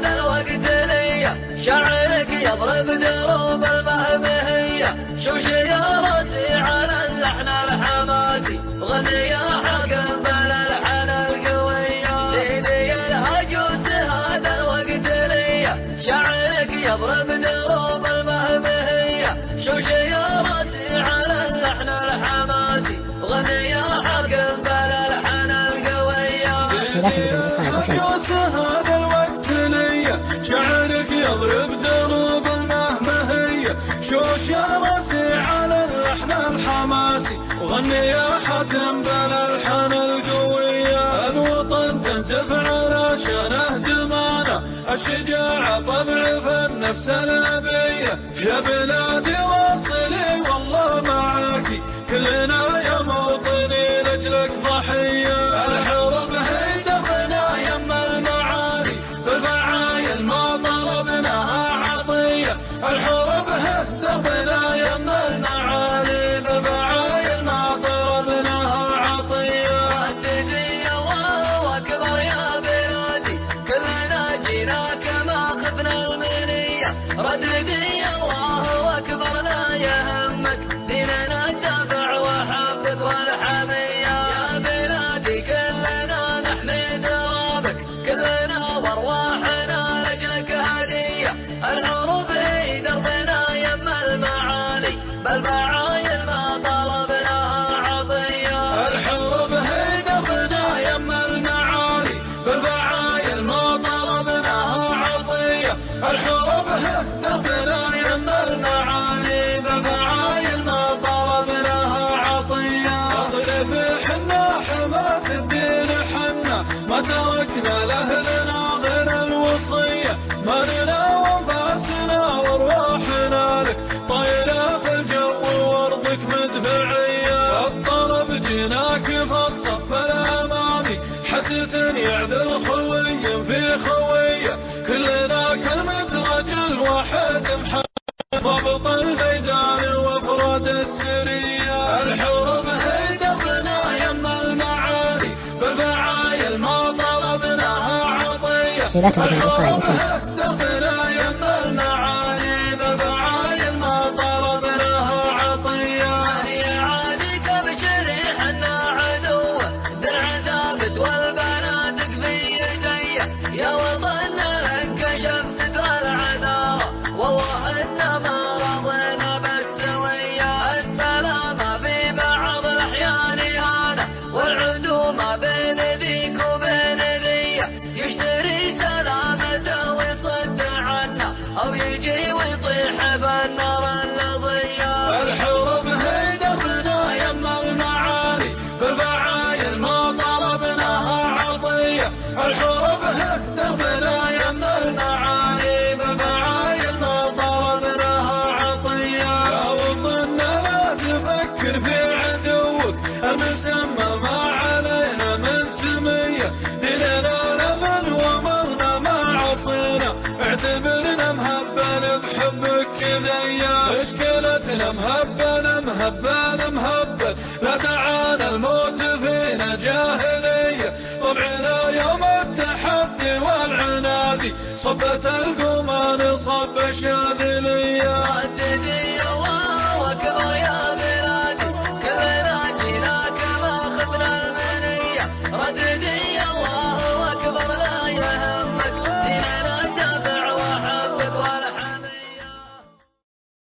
هذا الوقت ليا. شعرك يضرب دروب المهمهية شوش يا راسي على اللحن الحماسي. غني يا حاكم بالالحان القوية. سيدي الهجوس هذا الوقت ليا. شعرك يضرب دروب المهمهية شوش يا راسي على اللحن الحماسي. غني يا حاكم بالالحان القوية. شوش يا راسي على اللحن الحماسي. وغني يا حاتم بالالحان القوية الوطن تنسف على شأنه دمانة. الشجاعة طبع في النفس الأبية يا بلادي واصلي كما خذنا المنية رددي الله أكبر لا يهمك. ديننا الدافع وحبك والحمية. يا بلادي كلنا نحمي ترابك. كلنا وارواحنا لجلك هدية. العروب هي دربنا يم المعالي. بل تركنا لأهلنا غير الوصية. ما لنا وانفاسنا وارواحنا لك. طايرة في الجو وارضك مدفعية. الطلب في الصف الأمامي. حسيت يعذر خوي في خوية. كلنا كلمة رجل واحد محمد. السلامة في بعض الأحيان هذا والعدومة بين ذيك وبين ذي يشتري سلامته ويصد عنا أو يجي ويطيح بالنار جاهلية